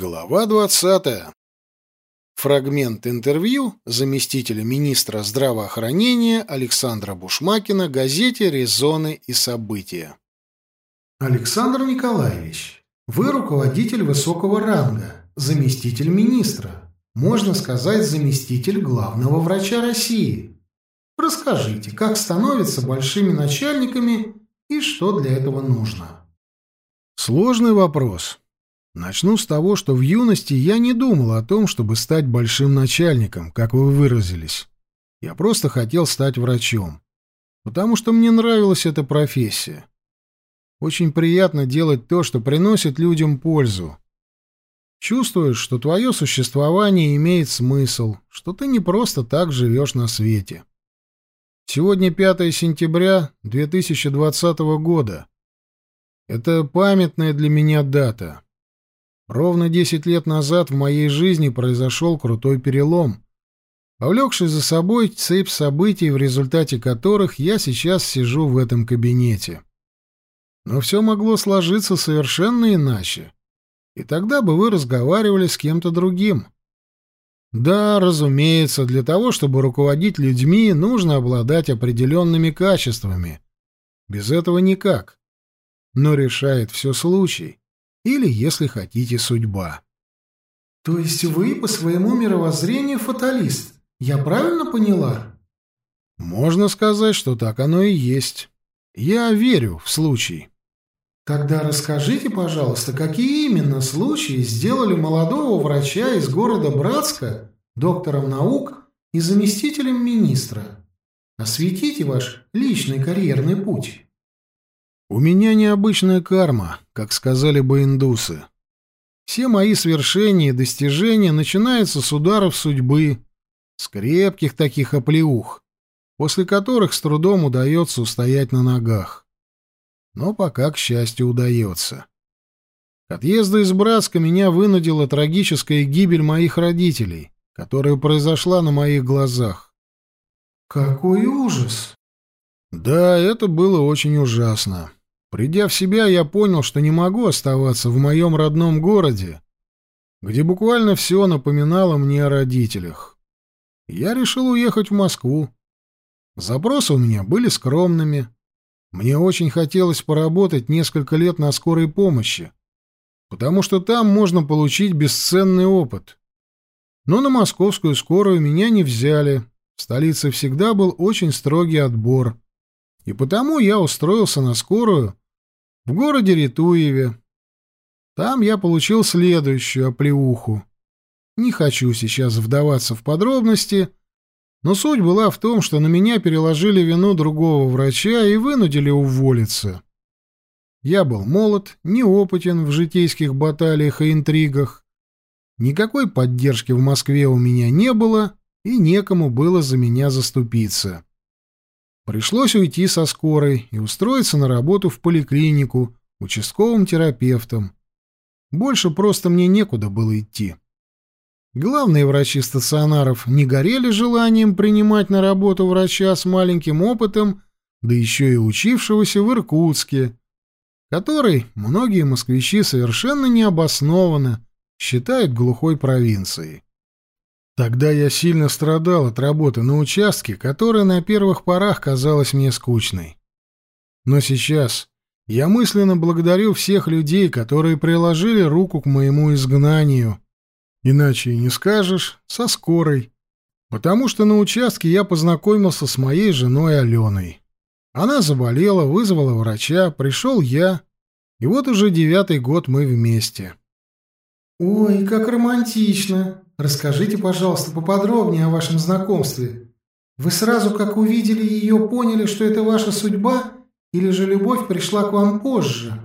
Глава 20. Фрагмент интервью заместителя министра здравоохранения Александра Бушмакина газете «Резоны и события». Александр Николаевич, вы руководитель высокого ранга, заместитель министра, можно сказать, заместитель главного врача России. Расскажите, как становятся большими начальниками и что для этого нужно? Сложный вопрос. Начну с того, что в юности я не думал о том, чтобы стать большим начальником, как вы выразились. Я просто хотел стать врачом, потому что мне нравилась эта профессия. Очень приятно делать то, что приносит людям пользу. Чувствуешь, что твое существование имеет смысл, что ты не просто так живешь на свете. Сегодня 5 сентября 2020 года. Это памятная для меня дата. Ровно десять лет назад в моей жизни произошел крутой перелом, повлекший за собой цепь событий, в результате которых я сейчас сижу в этом кабинете. Но все могло сложиться совершенно иначе, и тогда бы вы разговаривали с кем-то другим. Да, разумеется, для того, чтобы руководить людьми, нужно обладать определенными качествами. Без этого никак. Но решает все случай или, если хотите, судьба. То есть вы по своему мировоззрению фаталист? Я правильно поняла? Можно сказать, что так оно и есть. Я верю в случай. Тогда расскажите, пожалуйста, какие именно случаи сделали молодого врача из города Братска доктором наук и заместителем министра? Осветите ваш личный карьерный путь. У меня необычная карма, как сказали бы индусы. Все мои свершения и достижения начинаются с ударов судьбы, с крепких таких оплеух, после которых с трудом удается устоять на ногах. Но пока, к счастью, удается. К отъезду из Братска меня вынудила трагическая гибель моих родителей, которая произошла на моих глазах. «Какой ужас!» Да, это было очень ужасно. Придя в себя, я понял, что не могу оставаться в моем родном городе, где буквально все напоминало мне о родителях. Я решил уехать в Москву. Запросы у меня были скромными. Мне очень хотелось поработать несколько лет на скорой помощи, потому что там можно получить бесценный опыт. Но на московскую скорую меня не взяли. В столице всегда был очень строгий отбор. И потому я устроился на скорую в городе Ритуеве. Там я получил следующую оплеуху. Не хочу сейчас вдаваться в подробности, но суть была в том, что на меня переложили вину другого врача и вынудили уволиться. Я был молод, неопытен в житейских баталиях и интригах. Никакой поддержки в Москве у меня не было, и некому было за меня заступиться. Пришлось уйти со скорой и устроиться на работу в поликлинику участковым терапевтом. Больше просто мне некуда было идти. Главные врачи стационаров не горели желанием принимать на работу врача с маленьким опытом, да еще и учившегося в Иркутске, который многие москвичи совершенно необоснованно считают глухой провинцией. Тогда я сильно страдал от работы на участке, которая на первых порах казалась мне скучной. Но сейчас я мысленно благодарю всех людей, которые приложили руку к моему изгнанию. Иначе и не скажешь, со скорой. Потому что на участке я познакомился с моей женой Аленой. Она заболела, вызвала врача, пришел я, и вот уже девятый год мы вместе. «Ой, как романтично!» Расскажите, пожалуйста, поподробнее о вашем знакомстве. Вы сразу, как увидели ее, поняли, что это ваша судьба, или же любовь пришла к вам позже?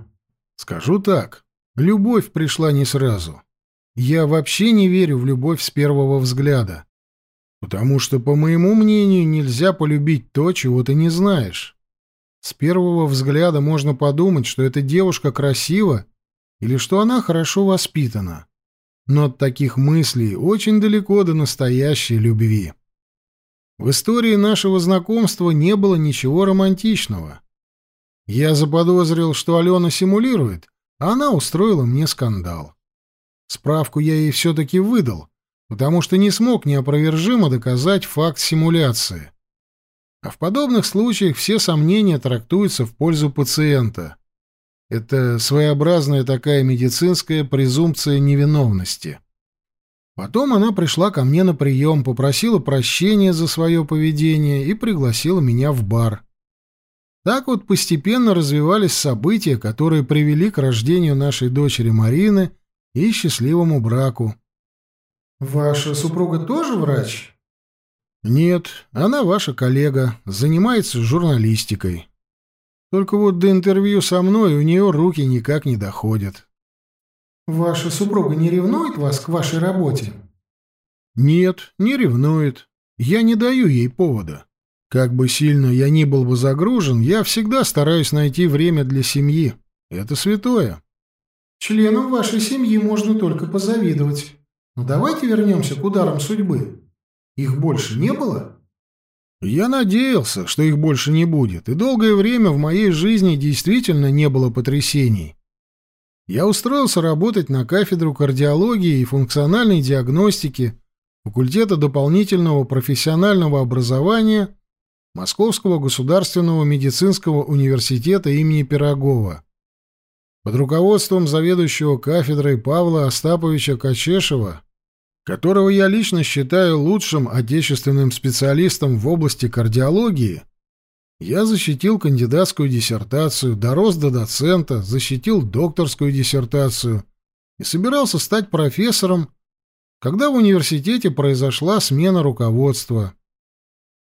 Скажу так. Любовь пришла не сразу. Я вообще не верю в любовь с первого взгляда. Потому что, по моему мнению, нельзя полюбить то, чего ты не знаешь. С первого взгляда можно подумать, что эта девушка красива или что она хорошо воспитана но от таких мыслей очень далеко до настоящей любви. В истории нашего знакомства не было ничего романтичного. Я заподозрил, что Алена симулирует, а она устроила мне скандал. Справку я ей все-таки выдал, потому что не смог неопровержимо доказать факт симуляции. А в подобных случаях все сомнения трактуются в пользу пациента. Это своеобразная такая медицинская презумпция невиновности. Потом она пришла ко мне на прием, попросила прощения за свое поведение и пригласила меня в бар. Так вот постепенно развивались события, которые привели к рождению нашей дочери Марины и счастливому браку. «Ваша супруга тоже врач?» «Нет, она ваша коллега, занимается журналистикой. Только вот до интервью со мной у нее руки никак не доходят». «Ваша супруга не ревнует вас к вашей работе?» «Нет, не ревнует. Я не даю ей повода. Как бы сильно я ни был бы загружен, я всегда стараюсь найти время для семьи. Это святое». «Членам вашей семьи можно только позавидовать. Но давайте вернемся к ударам судьбы. Их больше не было?» Я надеялся, что их больше не будет, и долгое время в моей жизни действительно не было потрясений я устроился работать на кафедру кардиологии и функциональной диагностики факультета дополнительного профессионального образования Московского государственного медицинского университета имени Пирогова. Под руководством заведующего кафедрой Павла Остаповича Качешева, которого я лично считаю лучшим отечественным специалистом в области кардиологии, я защитил кандидатскую диссертацию, дорос до доцента, защитил докторскую диссертацию и собирался стать профессором, когда в университете произошла смена руководства.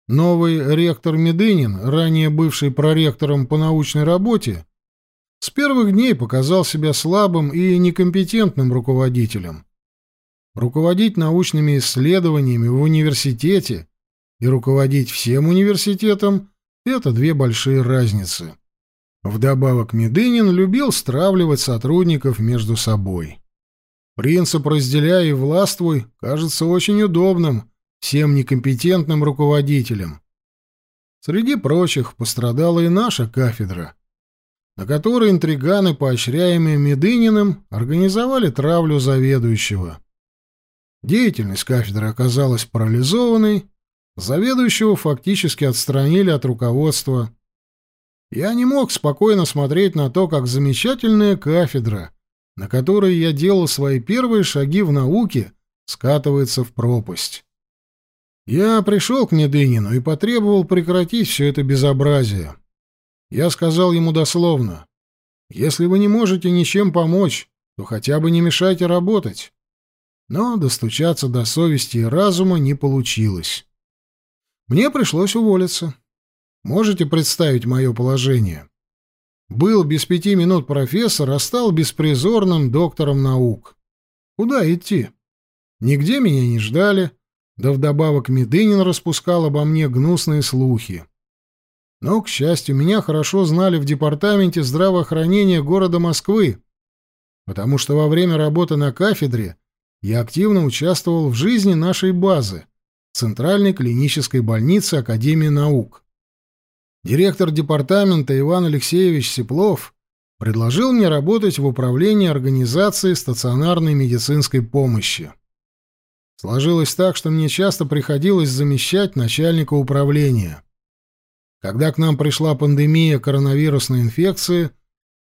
Новый ректор Медынин, ранее бывший проректором по научной работе, с первых дней показал себя слабым и некомпетентным руководителем. Руководить научными исследованиями в университете и руководить всем университетом это две большие разницы. Вдобавок Медынин любил стравливать сотрудников между собой. Принцип «разделяй и властвуй» кажется очень удобным всем некомпетентным руководителям. Среди прочих пострадала и наша кафедра, на которой интриганы, поощряемые Медыниным, организовали травлю заведующего. Деятельность кафедры оказалась парализованной, Заведующего фактически отстранили от руководства. Я не мог спокойно смотреть на то, как замечательная кафедра, на которой я делал свои первые шаги в науке, скатывается в пропасть. Я пришел к Медынину и потребовал прекратить все это безобразие. Я сказал ему дословно, «Если вы не можете ничем помочь, то хотя бы не мешайте работать». Но достучаться до совести и разума не получилось. Мне пришлось уволиться. Можете представить мое положение? Был без пяти минут профессор, а стал беспризорным доктором наук. Куда идти? Нигде меня не ждали, да вдобавок Медынин распускал обо мне гнусные слухи. Но, к счастью, меня хорошо знали в департаменте здравоохранения города Москвы, потому что во время работы на кафедре я активно участвовал в жизни нашей базы, Центральной клинической больницы Академии наук. Директор департамента Иван Алексеевич Сеплов предложил мне работать в управлении организацией стационарной медицинской помощи. Сложилось так, что мне часто приходилось замещать начальника управления. Когда к нам пришла пандемия коронавирусной инфекции,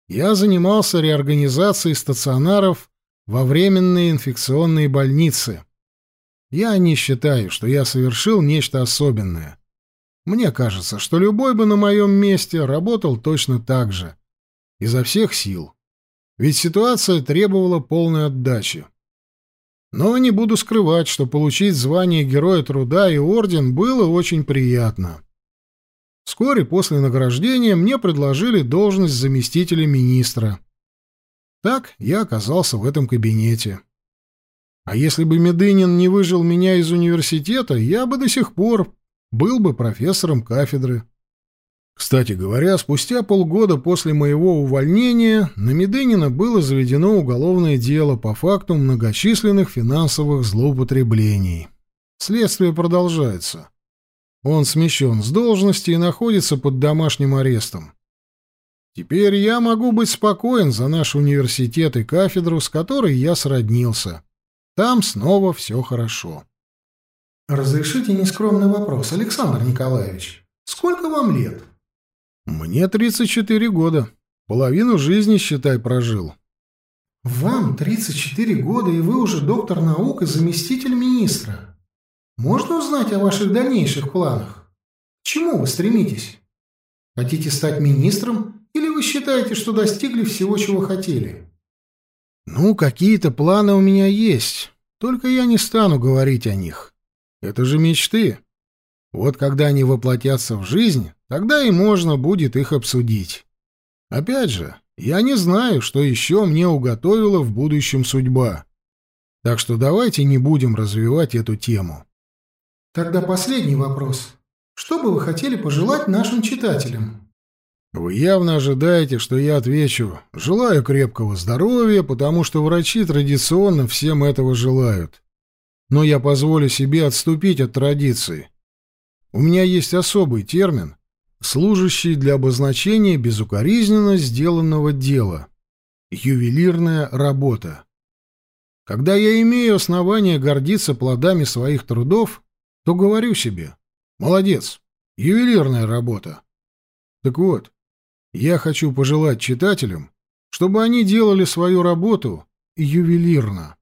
я занимался реорганизацией стационаров во временные инфекционные больницы. Я не считаю, что я совершил нечто особенное. Мне кажется, что любой бы на моем месте работал точно так же. Изо всех сил. Ведь ситуация требовала полной отдачи. Но не буду скрывать, что получить звание Героя Труда и орден было очень приятно. Вскоре после награждения мне предложили должность заместителя министра. Так я оказался в этом кабинете. А если бы Медынин не выжил меня из университета, я бы до сих пор был бы профессором кафедры. Кстати говоря, спустя полгода после моего увольнения на Медынина было заведено уголовное дело по факту многочисленных финансовых злоупотреблений. Следствие продолжается. Он смещен с должности и находится под домашним арестом. Теперь я могу быть спокоен за наш университет и кафедру, с которой я сроднился. Там снова все хорошо. Разрешите нескромный вопрос, Александр Николаевич. Сколько вам лет? Мне 34 года. Половину жизни, считай, прожил. Вам 34 года, и вы уже доктор наук и заместитель министра. Можно узнать о ваших дальнейших планах? К чему вы стремитесь? Хотите стать министром или вы считаете, что достигли всего, чего хотели? Ну, какие-то планы у меня есть, только я не стану говорить о них. Это же мечты. Вот когда они воплотятся в жизнь, тогда и можно будет их обсудить. Опять же, я не знаю, что еще мне уготовила в будущем судьба. Так что давайте не будем развивать эту тему. Тогда последний вопрос. Что бы вы хотели пожелать нашим читателям? Вы явно ожидаете, что я отвечу «желаю крепкого здоровья», потому что врачи традиционно всем этого желают. Но я позволю себе отступить от традиции. У меня есть особый термин, служащий для обозначения безукоризненно сделанного дела — ювелирная работа. Когда я имею основание гордиться плодами своих трудов, то говорю себе «молодец, ювелирная работа». Так вот, я хочу пожелать читателям, чтобы они делали свою работу ювелирно.